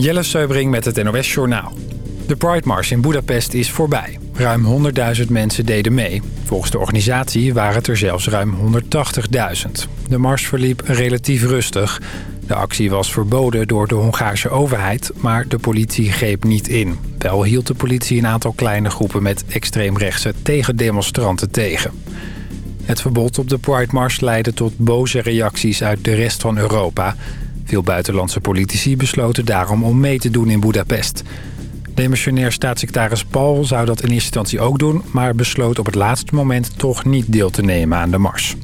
Jelle Seubring met het NOS Journaal. De Pride Mars in Budapest is voorbij. Ruim 100.000 mensen deden mee. Volgens de organisatie waren het er zelfs ruim 180.000. De mars verliep relatief rustig. De actie was verboden door de Hongaarse overheid, maar de politie greep niet in. Wel hield de politie een aantal kleine groepen met extreemrechtse tegendemonstranten tegen. Het verbod op de Pride Mars leidde tot boze reacties uit de rest van Europa. Veel buitenlandse politici besloten daarom om mee te doen in Budapest. Demissionair staatssecretaris Paul zou dat in eerste instantie ook doen... maar besloot op het laatste moment toch niet deel te nemen aan de mars.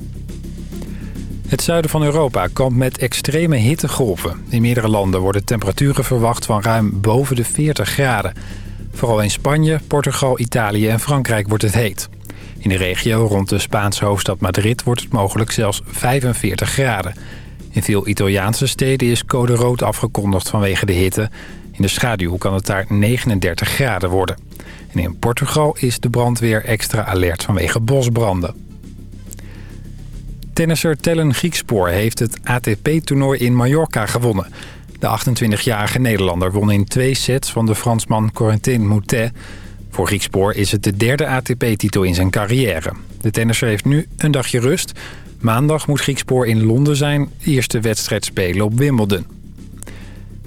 Het zuiden van Europa kampt met extreme hittegolven. In meerdere landen worden temperaturen verwacht van ruim boven de 40 graden. Vooral in Spanje, Portugal, Italië en Frankrijk wordt het heet. In de regio rond de Spaanse hoofdstad Madrid wordt het mogelijk zelfs 45 graden. In veel Italiaanse steden is code rood afgekondigd vanwege de hitte. In de schaduw kan het daar 39 graden worden. En in Portugal is de brandweer extra alert vanwege bosbranden. Tennisser Tellen Griekspoor heeft het ATP-toernooi in Mallorca gewonnen. De 28-jarige Nederlander won in twee sets van de Fransman Corentin Moutet. Voor Griekspoor is het de derde ATP-titel in zijn carrière. De tennisser heeft nu een dagje rust. Maandag moet Griekspoor in Londen zijn eerste wedstrijd spelen op Wimbledon.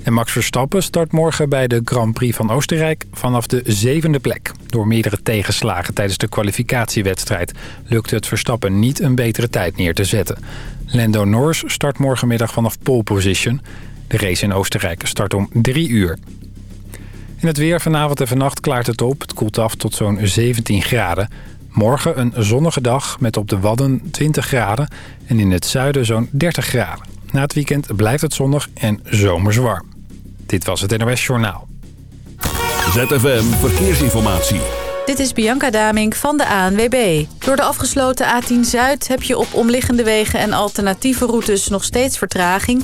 En Max Verstappen start morgen bij de Grand Prix van Oostenrijk vanaf de zevende plek. Door meerdere tegenslagen tijdens de kwalificatiewedstrijd lukt het Verstappen niet een betere tijd neer te zetten. Lando Norris start morgenmiddag vanaf pole position. De race in Oostenrijk start om drie uur. In het weer vanavond en vannacht klaart het op. Het koelt af tot zo'n 17 graden. Morgen een zonnige dag met op de Wadden 20 graden en in het zuiden zo'n 30 graden. Na het weekend blijft het zonnig en zomers warm. Dit was het NOS Journaal. ZFM Verkeersinformatie. Dit is Bianca Damink van de ANWB. Door de afgesloten A10 Zuid heb je op omliggende wegen en alternatieve routes nog steeds vertraging.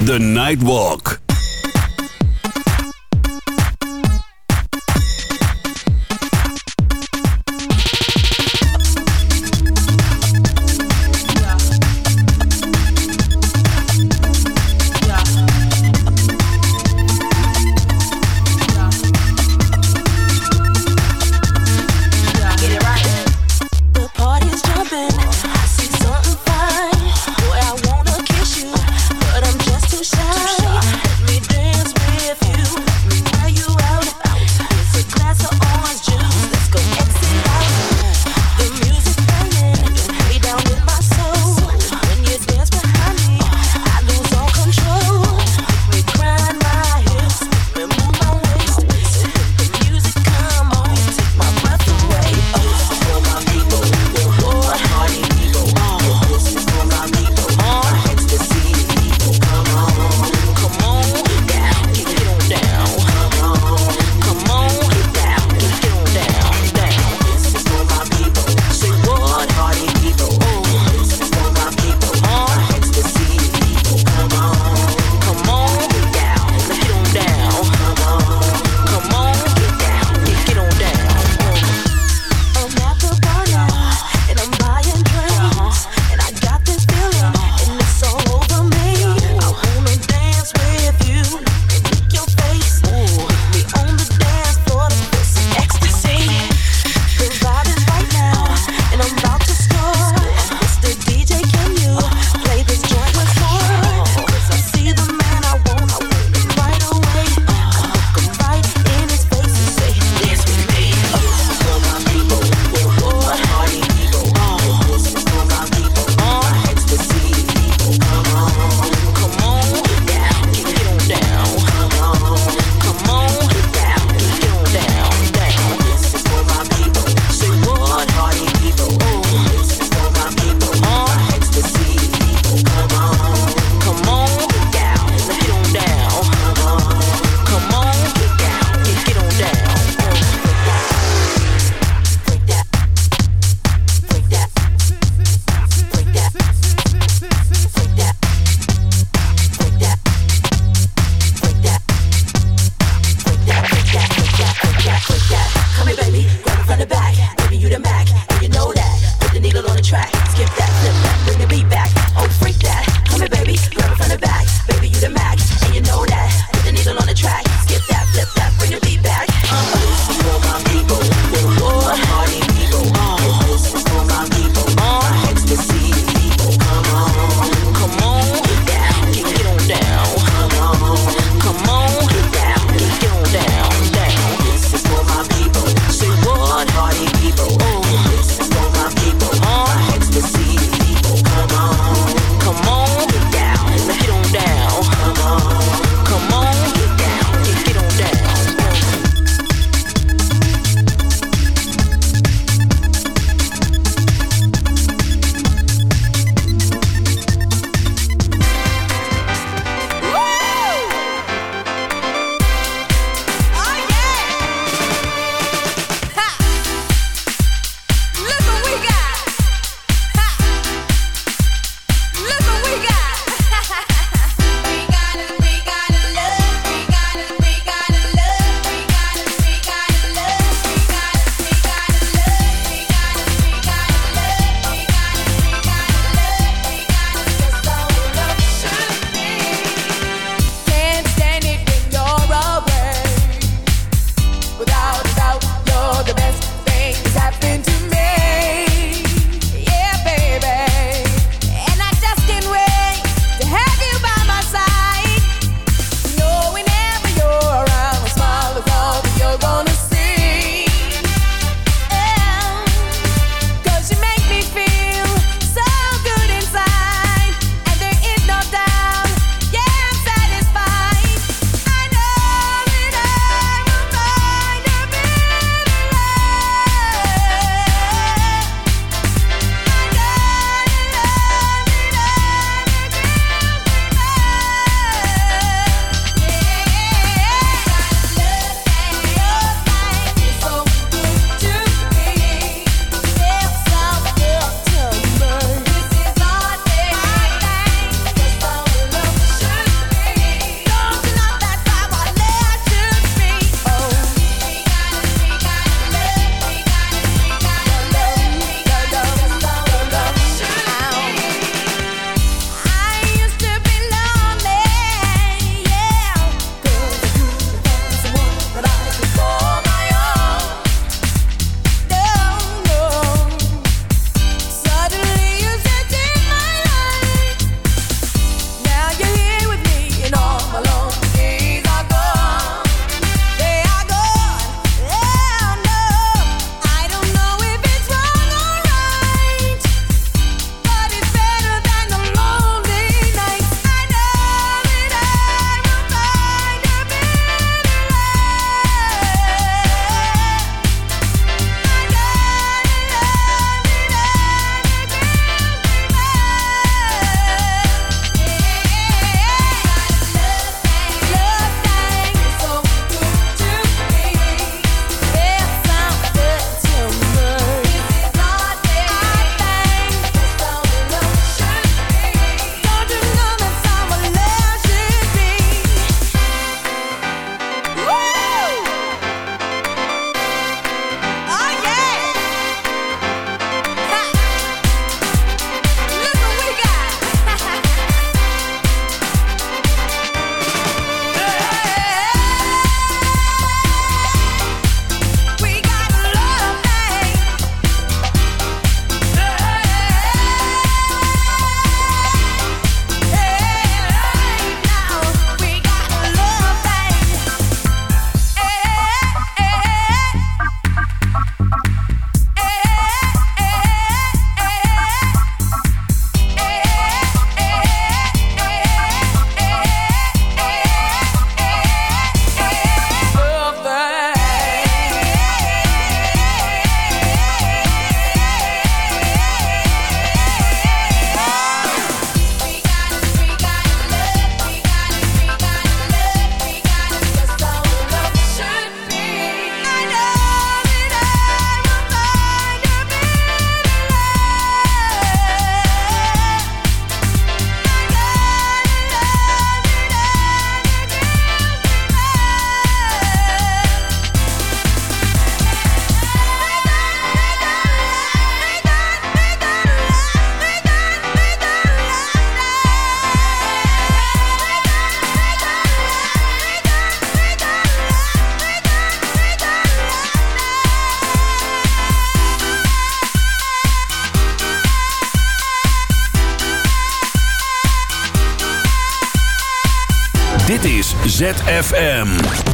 The Nightwalk.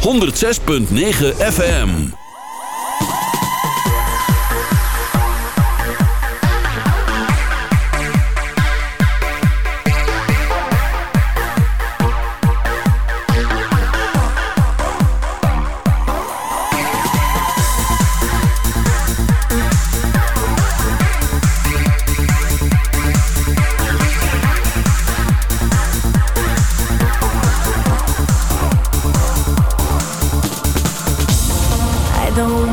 106.9 FM. No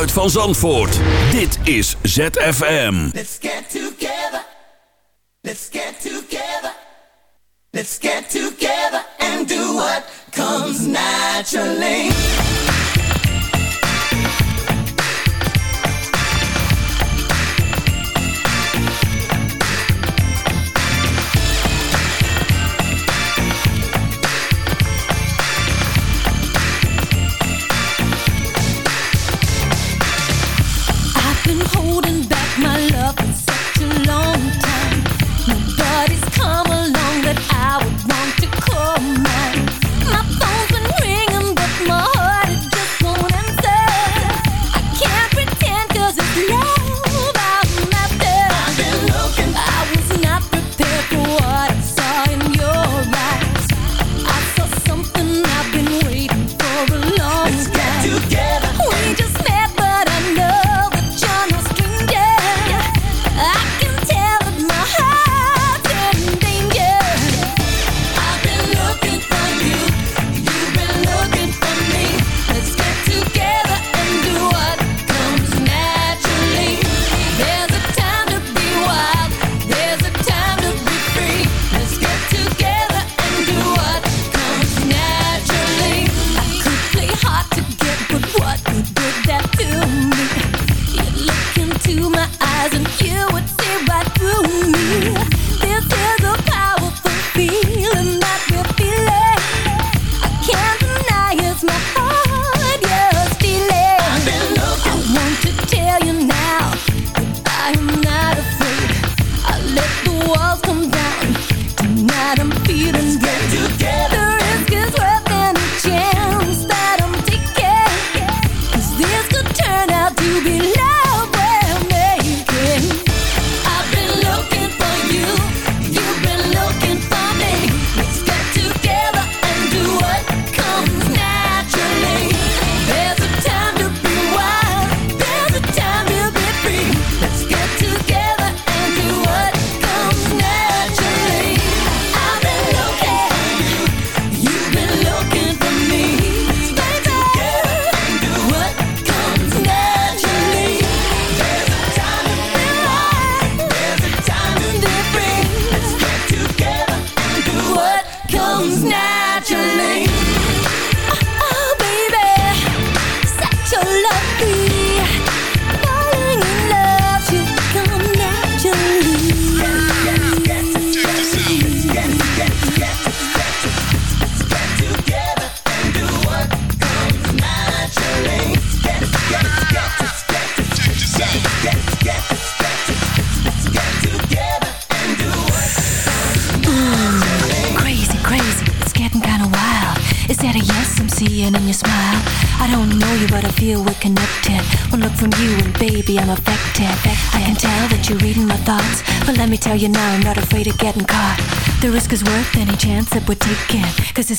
van Zandvoort. Dit is ZFM. Let's get together. Let's get together. Let's get together and do what comes naturally.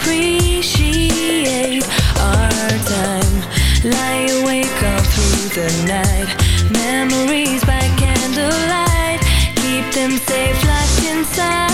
appreciate our time. Lie awake all through the night. Memories by candlelight. Keep them safe locked inside.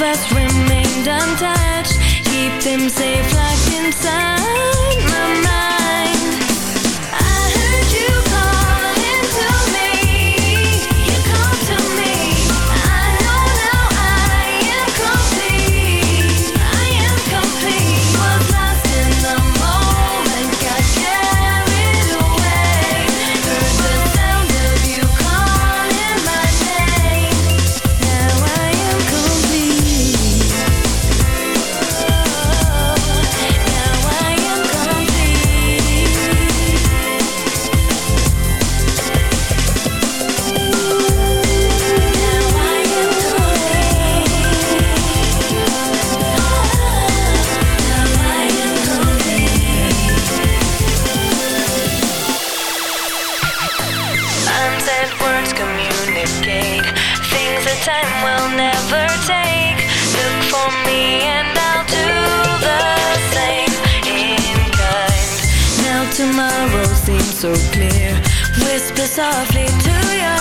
of us remained untouched. Keep them safe locked inside my mind. time will never take. Look for me and I'll do the same in kind. Now tomorrow seems so clear. Whisper softly to your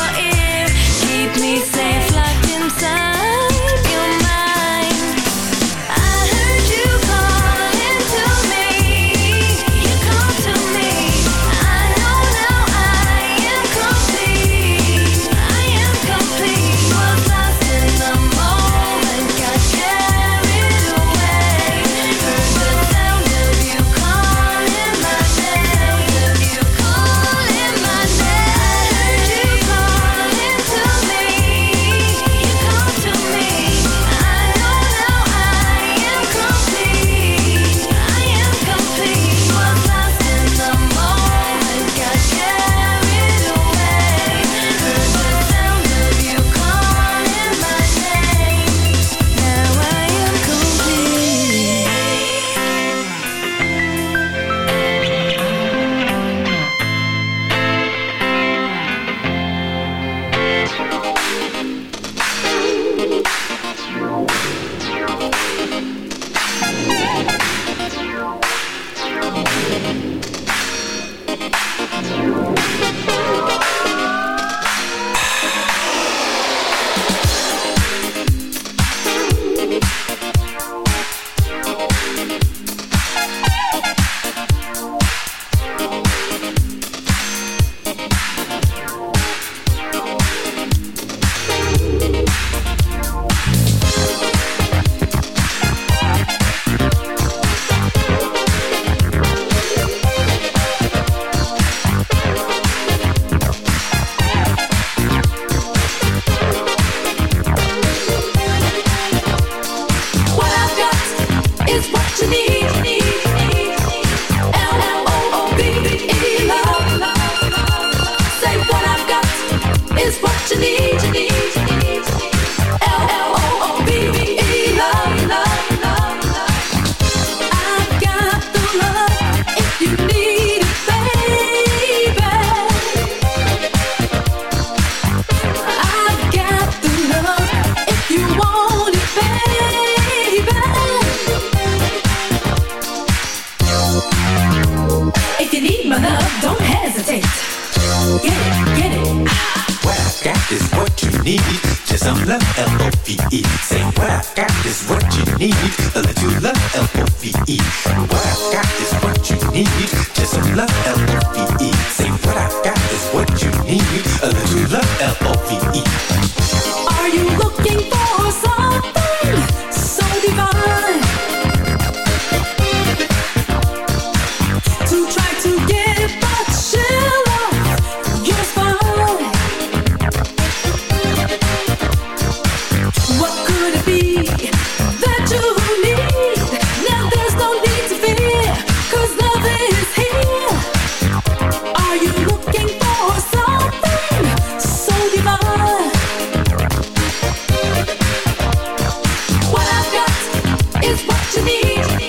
what you need.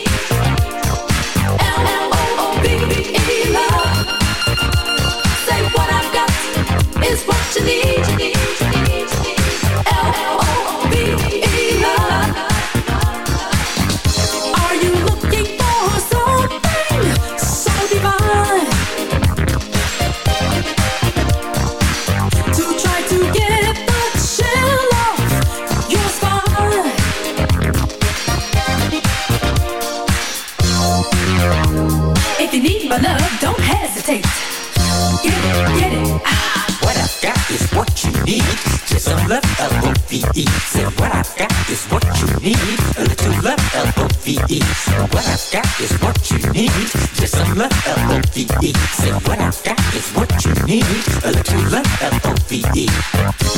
got is what you need. Just some love, L-O-V-E. Say what I got is what you need. A little love, L-O-V-E.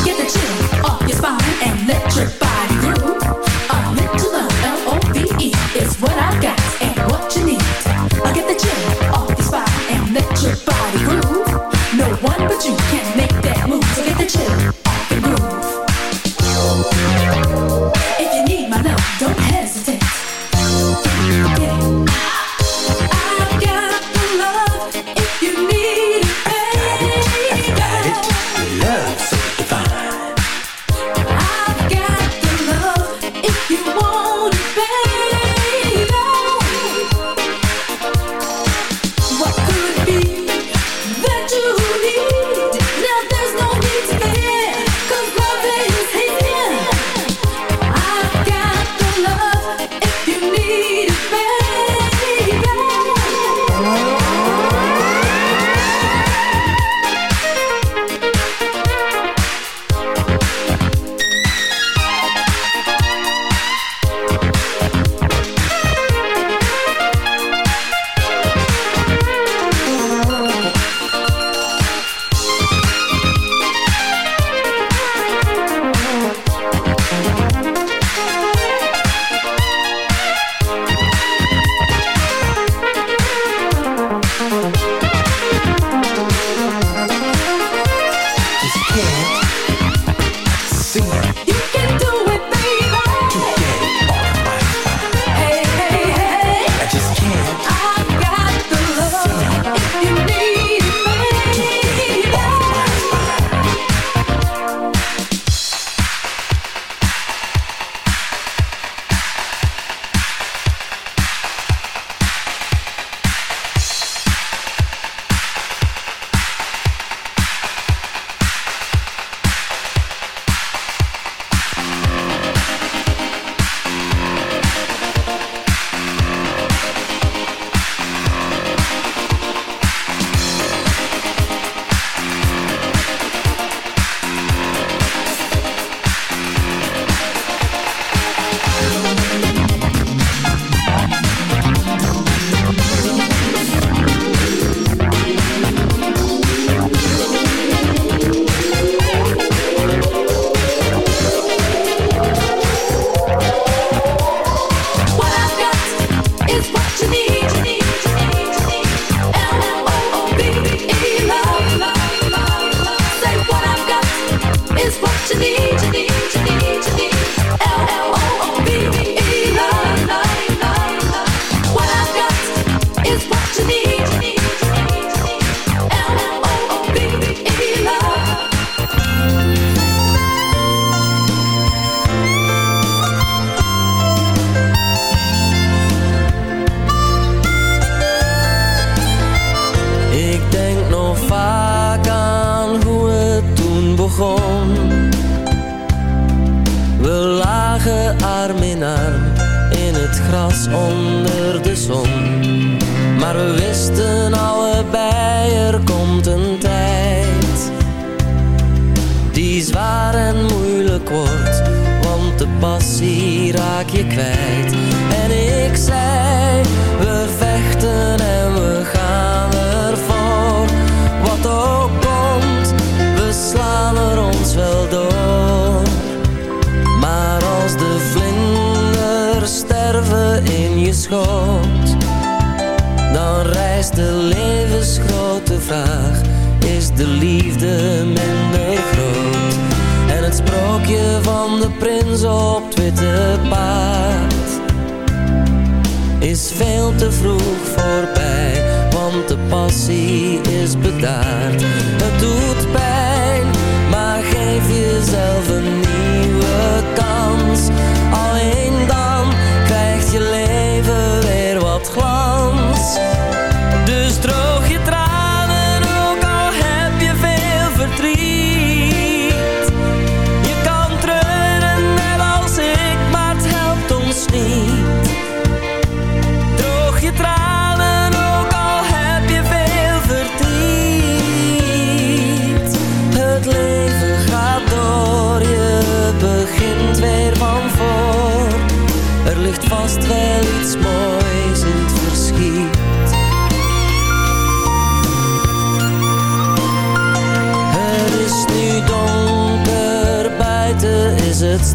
Get the chill off your spine and let your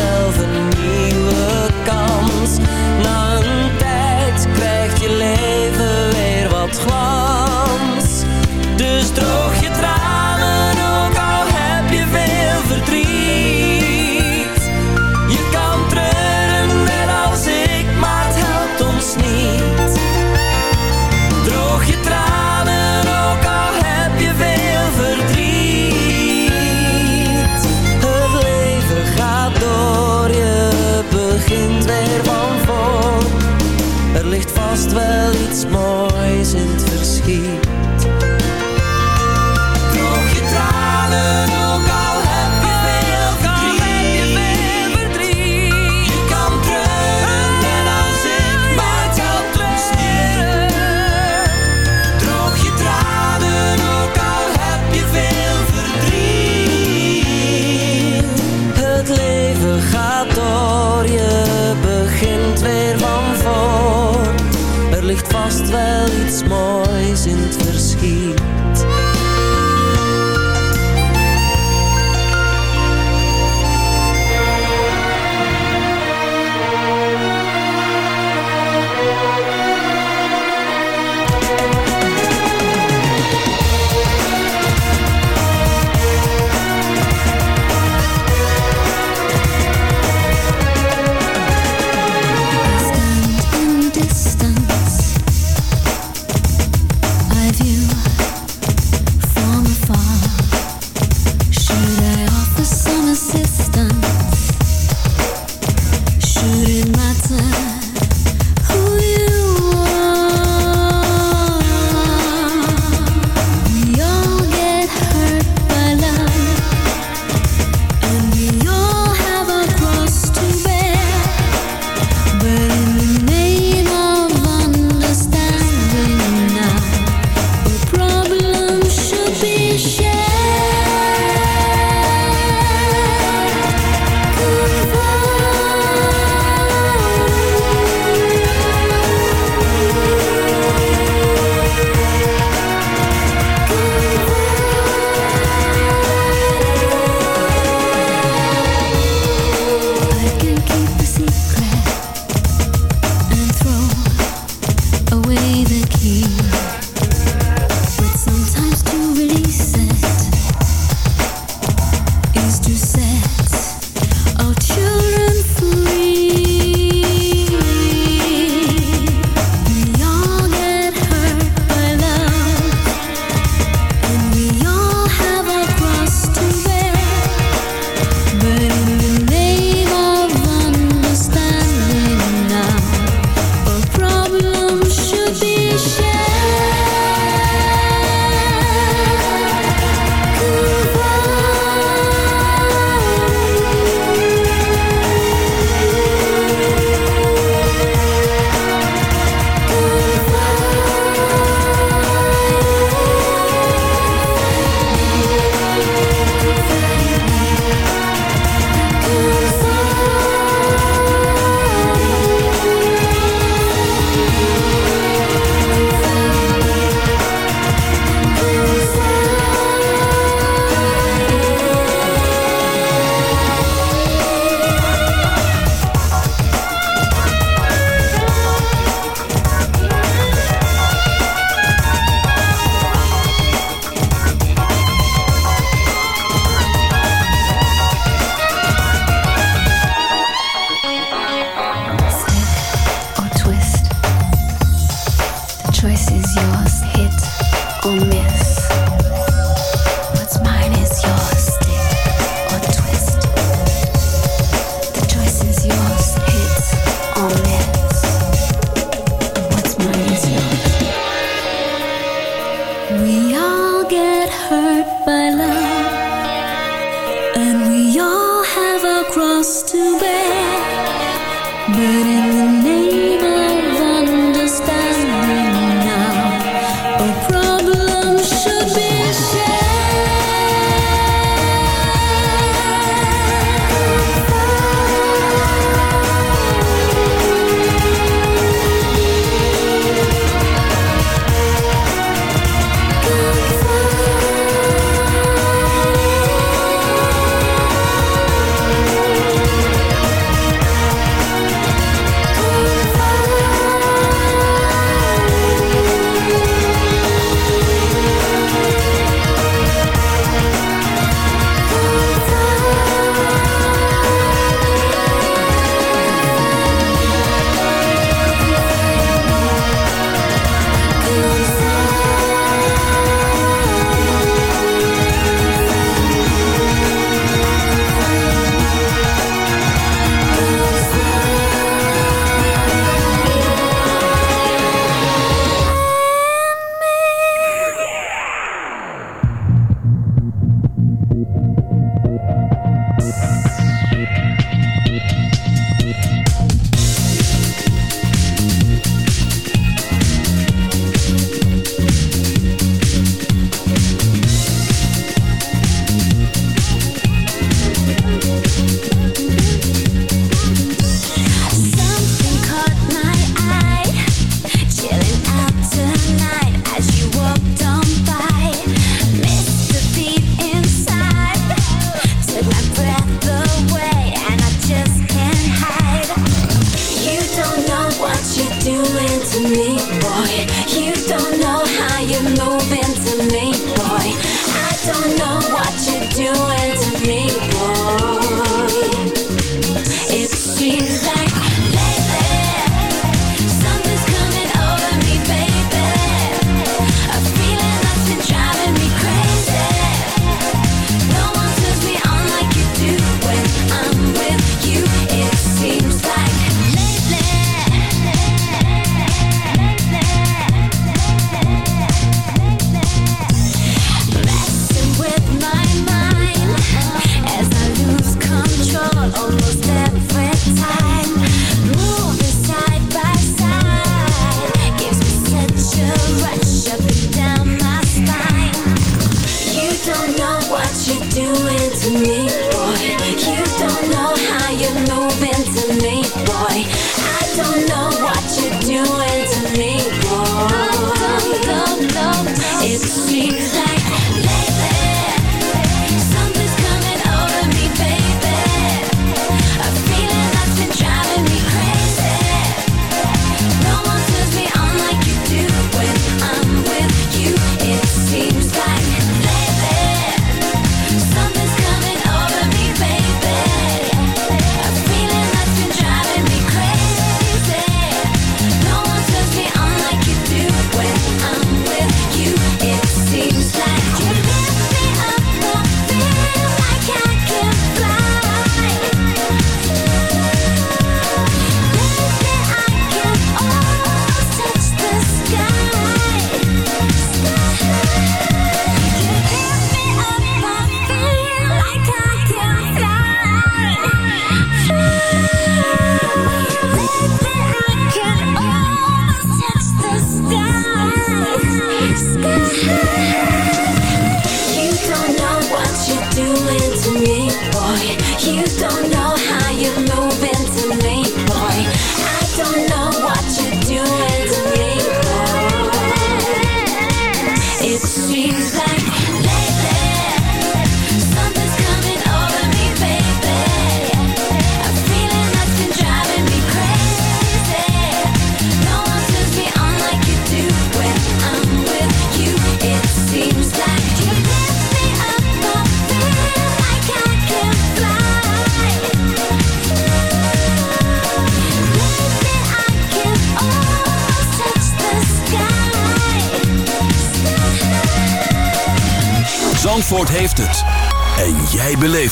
myself and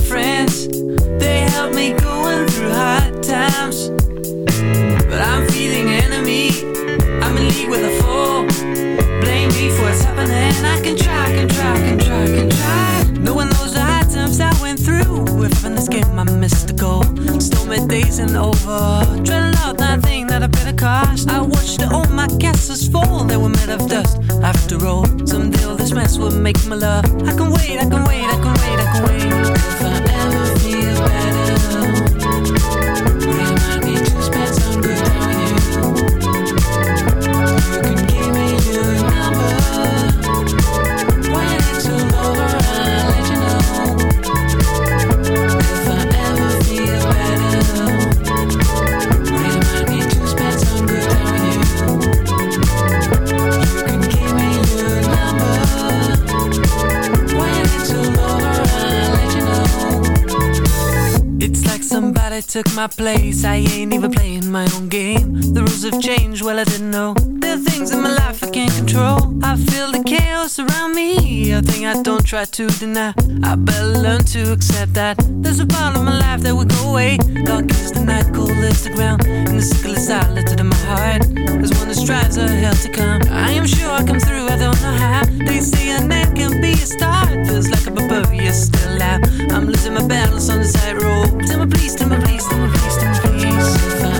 friends. They help me going through hard times. But I'm feeling enemy. I'm in league with a foe. Blame me for what's happening. I can try, can try, can try, can try. Knows the hard times I went through. If this game I missed the goal. Stormy days and over. Dreading out that thing that I better cost. I watched all my castles fall. They were made of dust. After all, someday all this mess will make my love. I can wait, I can wait, I can wait, I can wait. If took my place. I ain't even playing my own game. The rules have changed, well, I didn't know. There are things in my life I can't control. I feel the chaos around me. A thing I don't try to deny. I better learn to accept that. There's a part of my life that will go away. Dark is the night, cold is the ground. And the sickle is silent in my heart. There's one that strives a hell to come. I am sure I come through, I don't know how. They say a night can be a start. Feels like a barbarian still out. I'm losing my balance on the tightrope. Tell me please, tell me please, tell me please, tell me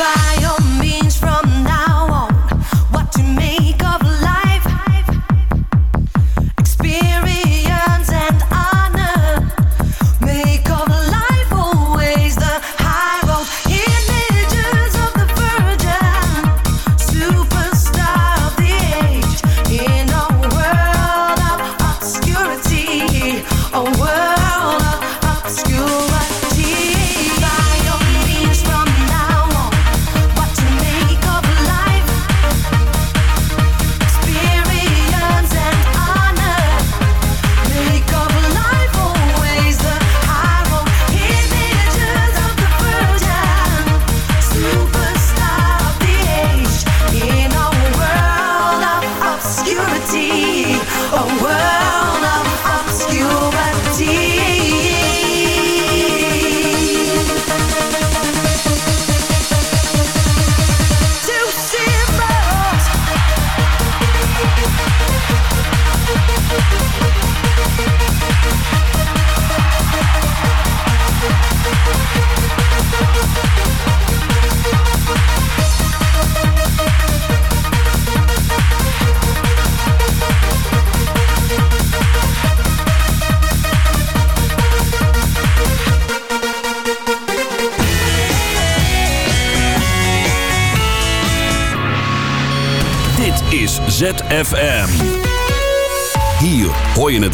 fire.